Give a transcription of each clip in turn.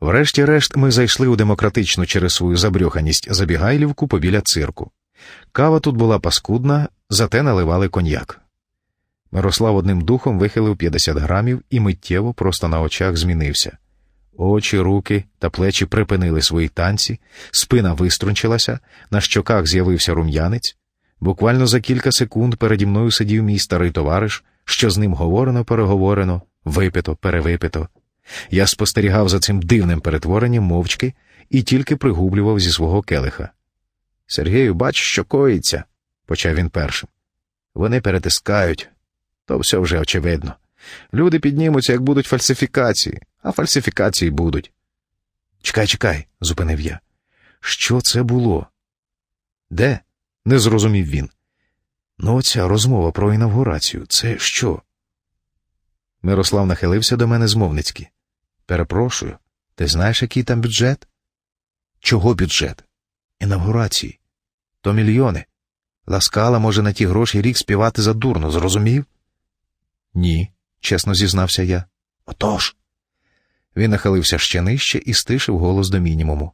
Врешті-решт, ми зайшли у демократичну через свою забрюханість забігайлівку побіля цирку. Кава тут була паскудна, зате наливали коньяк. Мирослав одним духом вихилив 50 грамів і миттєво просто на очах змінився. Очі, руки та плечі припинили свої танці, спина виструнчилася, на щоках з'явився рум'янець. Буквально за кілька секунд переді мною сидів мій старий товариш, що з ним говорено, переговорено, випито, перевипито. Я спостерігав за цим дивним перетворенням мовчки і тільки пригублював зі свого келиха. Сергію, бач, що коїться, почав він першим. Вони перетискають, то все вже очевидно. Люди піднімуться, як будуть фальсифікації, а фальсифікації будуть. Чекай, чекай, зупинив я. Що це було? Де? не зрозумів він. Ну, оця розмова про інавгурацію це що? Мирослав нахилився до мене змовницьки. Перепрошую, ти знаєш, який там бюджет? Чого бюджет? Інавгурації. То мільйони. Ласкала може на ті гроші рік співати задурно, зрозумів? Ні, чесно зізнався я. Отож. Він нахилився ще нижче і стишив голос до мінімуму.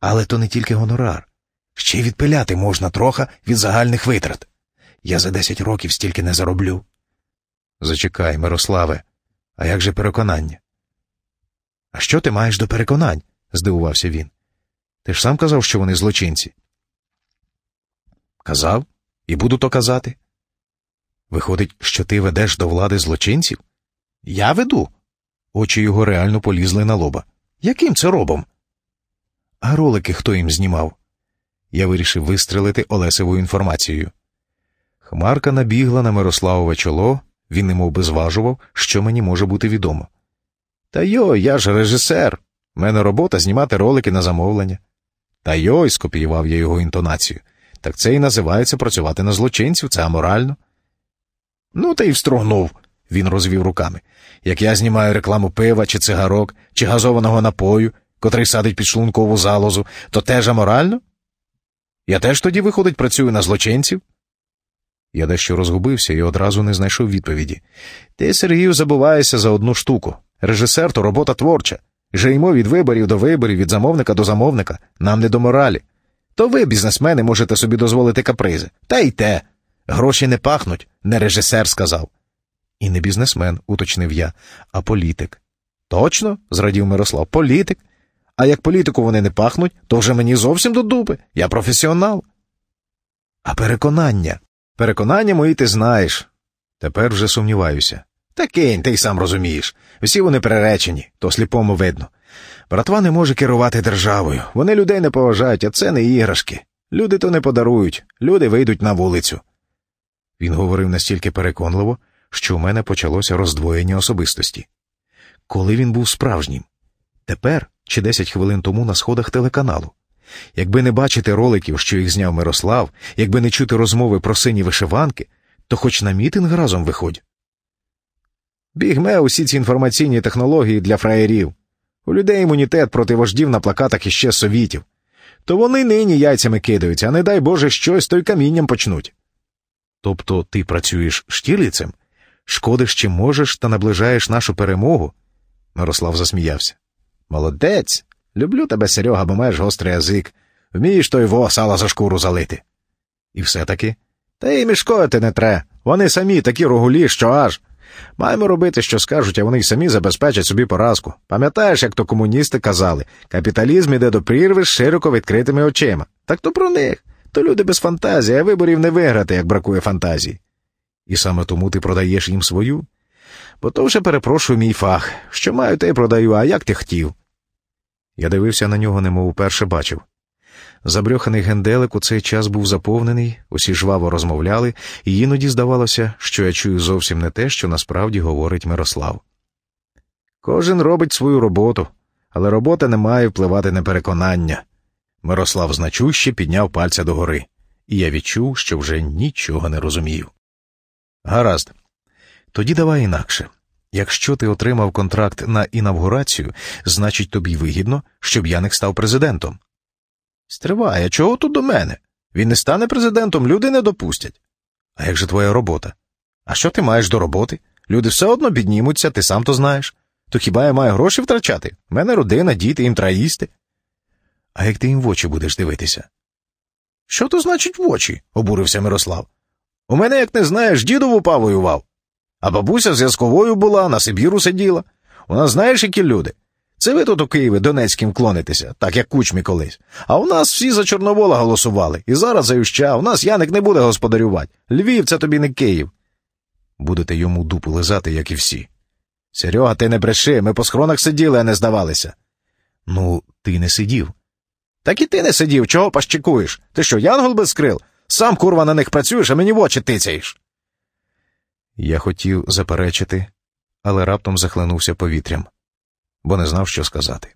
Але то не тільки гонорар. Ще й відпиляти можна трохи від загальних витрат. Я за десять років стільки не зароблю. Зачекай, Мирославе, а як же переконання? А що ти маєш до переконань? здивувався він. Ти ж сам казав, що вони злочинці. Казав, і буду то казати. Виходить, що ти ведеш до влади злочинців? Я веду. Очі його реально полізли на лоба. Яким це робом? А ролики хто їм знімав? Я вирішив вистрелити Олесевою інформацією. Хмарка набігла на Мирославове чоло, він немов би зважував, що мені може бути відомо. Та йой, я ж режисер. У мене робота знімати ролики на замовлення. Та йой, скопіював я його інтонацію. Так це і називається працювати на злочинців, це аморально. Ну, та й встрогнув, він розвів руками. Як я знімаю рекламу пива чи цигарок, чи газованого напою, котрий садить під шлункову залозу, то теж аморально? Я теж тоді, виходить, працюю на злочинців? Я дещо розгубився і одразу не знайшов відповіді. Ти, Сергію, забуваєшся за одну штуку. Режисер то робота творча. Жиймо від виборів до виборів, від замовника до замовника, нам не до моралі. То ви, бізнесмени, можете собі дозволити капризи. Та й те. Гроші не пахнуть, не режисер сказав. І не бізнесмен, уточнив я, а політик. Точно, зрадів Мирослав, політик. А як політику вони не пахнуть, то вже мені зовсім до дуби. Я професіонал. А переконання. Переконання мої ти знаєш. Тепер вже сумніваюся. Та кинь, ти й сам розумієш. Всі вони приречені, то сліпому видно. Братва не може керувати державою. Вони людей не поважають, а це не іграшки. Люди то не подарують, люди вийдуть на вулицю. Він говорив настільки переконливо, що у мене почалося роздвоєння особистості. Коли він був справжнім? Тепер чи десять хвилин тому на сходах телеканалу. Якби не бачити роликів, що їх зняв Мирослав, якби не чути розмови про сині вишиванки, то хоч на мітинг разом виходь. Бігме усі ці інформаційні технології для фраєрів. У людей імунітет проти вождів на плакатах іще совітів. То вони нині яйцями кидаються, а не дай Боже щось, то й камінням почнуть. Тобто ти працюєш штірліцем? Шкодиш чим можеш та наближаєш нашу перемогу? Мирослав засміявся. Молодець. Люблю тебе, Серега, бо маєш гострий язик. Вмієш той во сала за шкуру залити. І все таки. Та й мішкоти не тре. Вони самі такі рогулі, що аж. Маємо робити, що скажуть, а вони й самі забезпечать собі поразку. Пам'ятаєш, як то комуністи казали капіталізм іде до прірви з широко відкритими очима. Так то про них. То люди без фантазії, а виборів не виграти, як бракує фантазії. І саме тому ти продаєш їм свою? Бо то вже перепрошую мій фах. Що маю, те й продаю, а як ти хотів? Я дивився на нього, немов уперше бачив. Забрьоханий генделик у цей час був заповнений, усі жваво розмовляли, і іноді здавалося, що я чую зовсім не те, що насправді говорить Мирослав. Кожен робить свою роботу, але робота не має впливати на переконання. Мирослав значуще підняв пальця догори, і я відчув, що вже нічого не розумію. Гаразд, тоді давай інакше. Якщо ти отримав контракт на інавгурацію, значить тобі вигідно, щоб Яник став президентом. Стривай, а чого тут до мене? Він не стане президентом, люди не допустять. А як же твоя робота? А що ти маєш до роботи? Люди все одно піднімуться, ти сам то знаєш. То хіба я маю гроші втрачати? У мене родина, діти, їм треба їсти. А як ти їм в очі будеш дивитися? Що то значить в очі? обурився Мирослав. У мене, як не знаєш, діду в упа воював. А бабуся зв'язковою була, на Сибіру сиділа. У нас знаєш, які люди? Це ви тут у Києві Донецьким клонитеся, так як кучмі колись. А у нас всі за Чорновола голосували. І зараз за Юща. У нас Яник не буде господарювати. Львів це тобі не Київ. Будете йому дупу лизати, як і всі. Серега, ти не бреши, ми по схронах сиділи, а не здавалися. Ну, ти не сидів. Так і ти не сидів, чого пащикуєш? Ти що, янгол без крил? Сам курва на них працюєш, а мені в очі тицяєш. Я хотів заперечити, але раптом захлинувся повітрям, бо не знав, що сказати.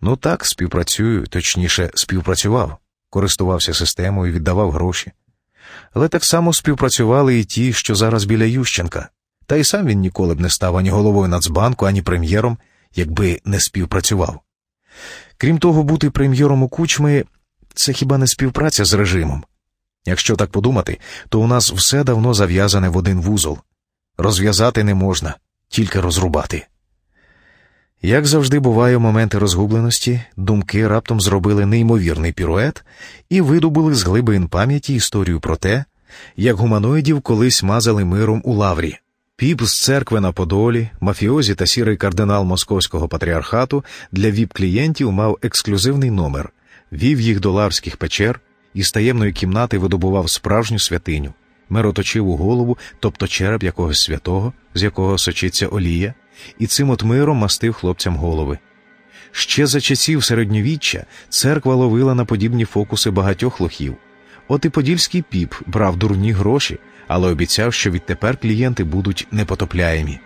Ну так, співпрацюю, точніше, співпрацював, користувався системою, віддавав гроші. Але так само співпрацювали і ті, що зараз біля Ющенка, та й сам він ніколи б не став ані головою Нацбанку, ані прем'єром, якби не співпрацював. Крім того, бути прем'єром у кучми це хіба не співпраця з режимом. Якщо так подумати, то у нас все давно зав'язане в один вузол. Розв'язати не можна, тільки розрубати. Як завжди буває в моменти розгубленості, думки раптом зробили неймовірний пірует і видобули з глибин пам'яті історію про те, як гуманоїдів колись мазали миром у лаврі. Піп з церкви на Подолі, мафіозі та сірий кардинал Московського патріархату для віп-клієнтів мав ексклюзивний номер, вів їх до лаврських печер і з таємної кімнати видобував справжню святиню, мироточиву голову, тобто череп якогось святого, з якого сочиться олія, і цим от миром мастив хлопцям голови. Ще за часів середньовіччя церква ловила на подібні фокуси багатьох лохів. От і подільський піп брав дурні гроші, але обіцяв, що відтепер клієнти будуть непотопляємі.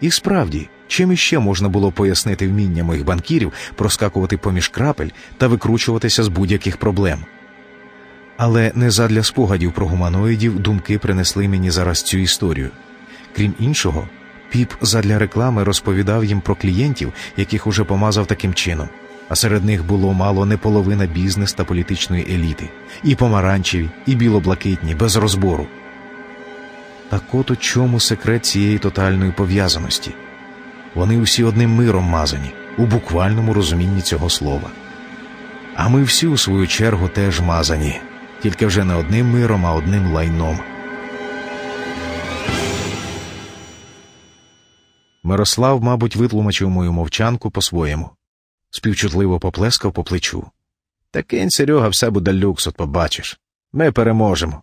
І справді, чим іще можна було пояснити вміння моїх банкірів проскакувати поміж крапель та викручуватися з будь-яких проблем. Але не задля спогадів про гуманоїдів думки принесли мені зараз цю історію. Крім іншого, піп задля реклами розповідав їм про клієнтів, яких уже помазав таким чином, а серед них було мало не половина бізнес та політичної еліти, і помаранчеві, і білоблакитні, без розбору. Так от у чому секрет цієї тотальної пов'язаності? Вони усі одним миром мазані, у буквальному розумінні цього слова. А ми всі, у свою чергу, теж мазані, тільки вже не одним миром, а одним лайном. Мирослав, мабуть, витлумачив мою мовчанку по-своєму, співчутливо поплескав по плечу. Та кинь, Серега, все буде люкс, побачиш. Ми переможемо.